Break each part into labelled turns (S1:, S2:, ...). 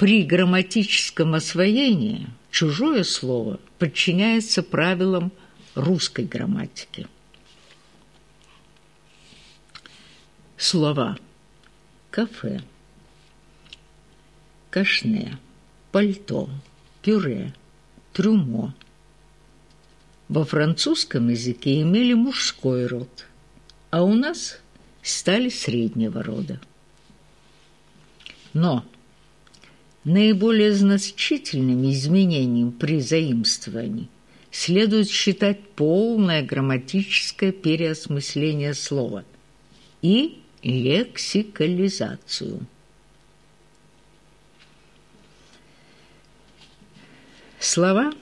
S1: При грамматическом освоении чужое слово подчиняется правилам русской грамматики. Слова кафе, кашне, пальто, пюре, трюмо во французском языке имели мужской род, а у нас стали среднего рода. Но Наиболее значительным изменением при заимствовании следует считать полное грамматическое переосмысление слова и лексикализацию. Слова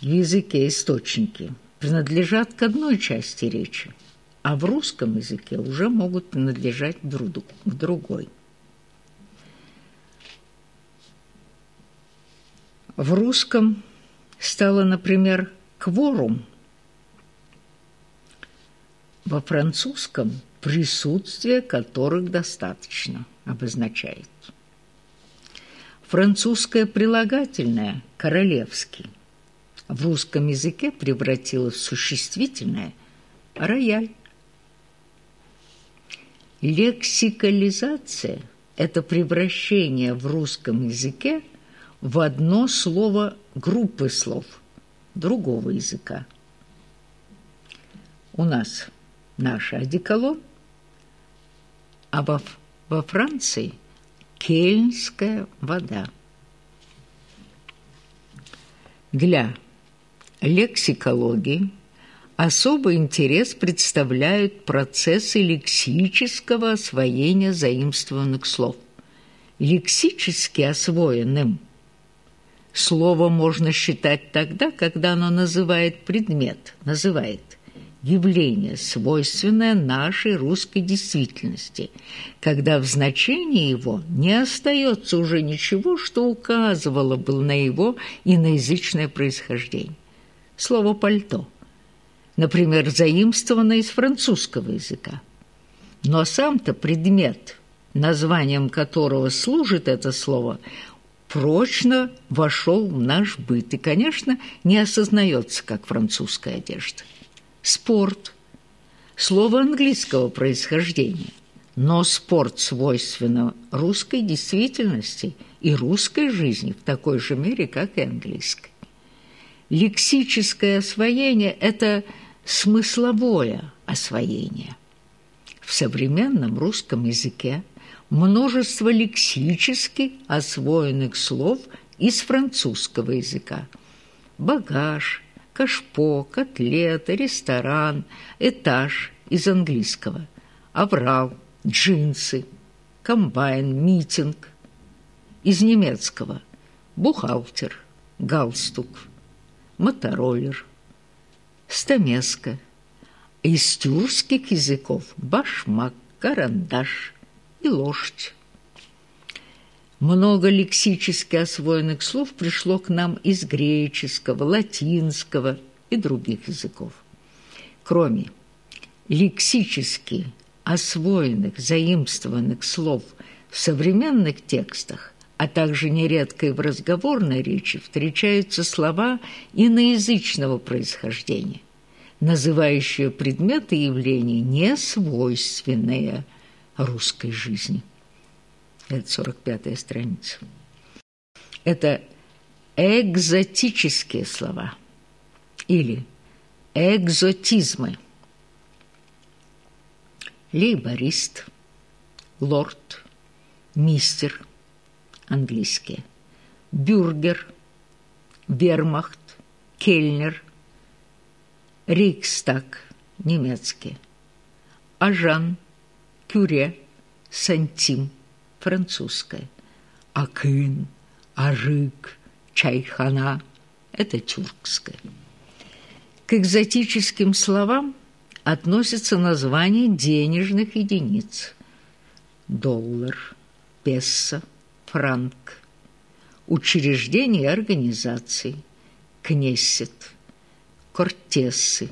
S1: в языке источники принадлежат к одной части речи, а в русском языке уже могут принадлежать к другой. В русском стало, например, кворум. Во французском присутствие которых достаточно обозначает. Французское прилагательное «королевский» в русском языке превратилось в существительное «рояль». Лексикализация – это превращение в русском языке в одно слово группы слов другого языка. У нас наш одеколон, а во, во Франции кельнская вода. Для лексикологии особый интерес представляют процессы лексического освоения заимствованных слов. Лексически освоенным – Слово можно считать тогда, когда оно называет предмет, называет явление, свойственное нашей русской действительности, когда в значении его не остается уже ничего, что указывало бы на его иноязычное происхождение. Слово «пальто», например, заимствовано из французского языка. Но сам-то предмет, названием которого служит это слово – прочно вошел в наш быт и, конечно, не осознается как французская одежда. Спорт – слово английского происхождения, но спорт свойственно русской действительности и русской жизни в такой же мере, как и английской. Лексическое освоение – это смысловое освоение. В современном русском языке – множество лексически освоенных слов из французского языка. Багаж, кашпо, котлета, ресторан, этаж из английского, аврал, джинсы, комбайн, митинг. Из немецкого, бухгалтер, галстук, мотороллер, стамеска, из тюркских языков башмак, карандаш – и лошадь. Много лексически освоенных слов пришло к нам из греческого, латинского и других языков. Кроме лексически освоенных, заимствованных слов в современных текстах, а также нередко и в разговорной речи встречаются слова иноязычного происхождения, называющие предметы явления несвойственные – русской жизни. Это 45-я страница. Это экзотические слова или экзотизмы. Лейборист, лорд, мистер, английские, бюргер, вермахт, кельнер, рейхстаг, немецкие, ажан – кюре, сантим, французское, акын, ажик, чайхана – это тюркское. К экзотическим словам относятся названия денежных единиц – доллар, песо, франк, учреждений и организаций, кнессет, кортесы,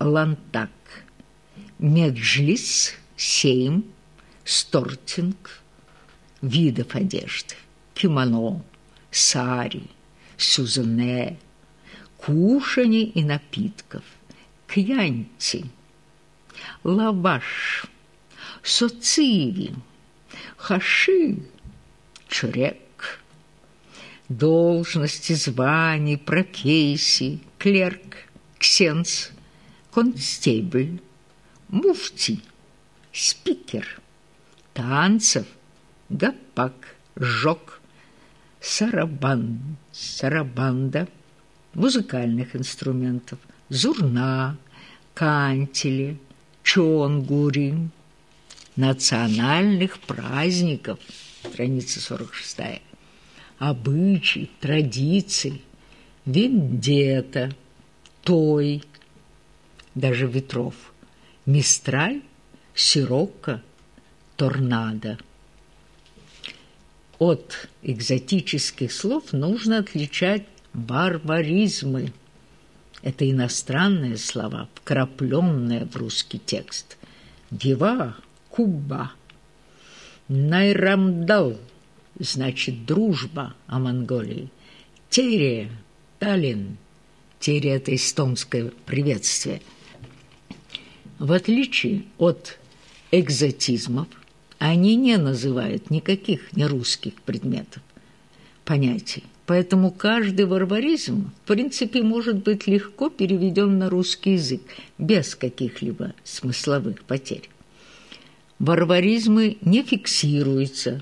S1: лантак, меджлис – сейм, стортинг, видов одежды. кимоно, сари, сюзене, кушаний и напитков, кьянти, лаваш, социви, хаши, чурек, должности, званий, профессий, клерк, ксенс, констебль, муфти, спикер, танцев, гапак, жок, сарабан, сарабанда, музыкальных инструментов, зурна, кантили, чонгури, национальных праздников, страница 46, обычаи, традиций, вендета, той, даже ветров, мистраль, сирокко, торнадо. От экзотических слов нужно отличать варваризмы. Это иностранные слова, вкрапленные в русский текст. Дева, Куба, Найрамдал, значит дружба о Монголии. Терия, Таллин, Терия – это эстонское приветствие. В отличие от экзотизмов, они не называют никаких нерусских предметов, понятий. Поэтому каждый варваризм, в принципе, может быть легко переведен на русский язык, без каких-либо смысловых потерь. Варваризмы не фиксируются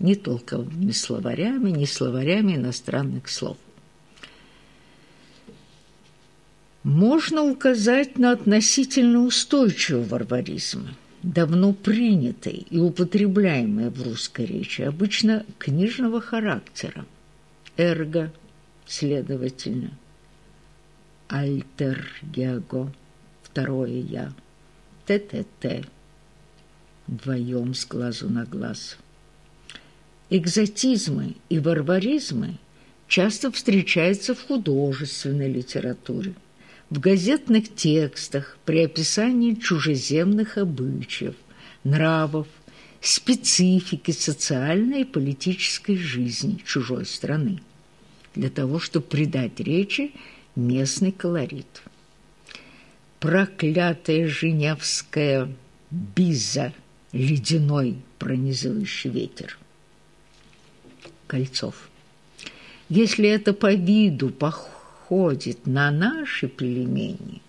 S1: ни толковыми словарями, ни словарями иностранных слов. Можно указать на относительно устойчивый варваризм – давно принятой и употребляемой в русской речи, обычно книжного характера. Эрго, следовательно, альтер-гего, второе «я», ТТТ, вдвоем с глазу на глаз. Экзотизмы и варваризмы часто встречаются в художественной литературе в газетных текстах при описании чужеземных обычаев, нравов, специфики социальной и политической жизни чужой страны для того, чтобы придать речи местный колорит. Проклятая женевская биза, ледяной пронизывающий ветер. Кольцов. Если это по виду похоже, походит на наши пельмени,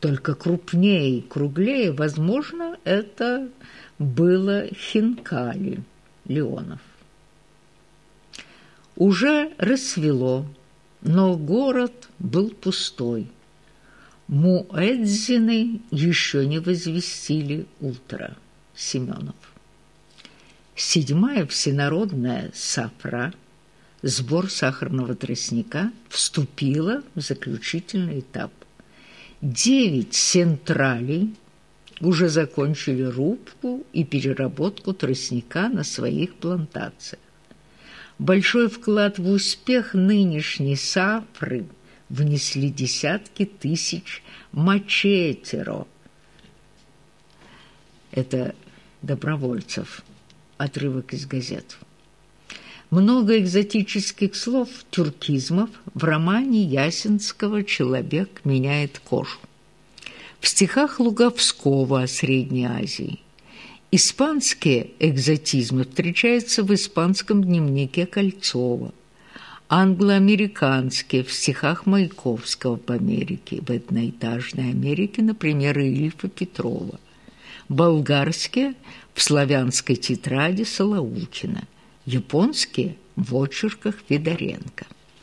S1: только крупнее и круглее, возможно, это было хинкали Леонов. Уже рассвело, но город был пустой. Муэдзины еще не возвестили утро. Семенов. Седьмая всенародная сафра – сбор сахарного тростника вступила в заключительный этап. Девять централей уже закончили рубку и переработку тростника на своих плантациях. Большой вклад в успех нынешней сафры внесли десятки тысяч мачетеро. Это добровольцев. Отрывок из газет. Много экзотических слов, тюркизмов в романе Ясинского «Человек меняет кожу». В стихах Луговского о Средней Азии. Испанские экзотизмы встречаются в испанском дневнике Кольцова, англо-американские в стихах Маяковского в Америке, в одноэтажной Америке, например, Ильфа Петрова, болгарские в славянской тетради Солоухина – японские в очерках Федоренко.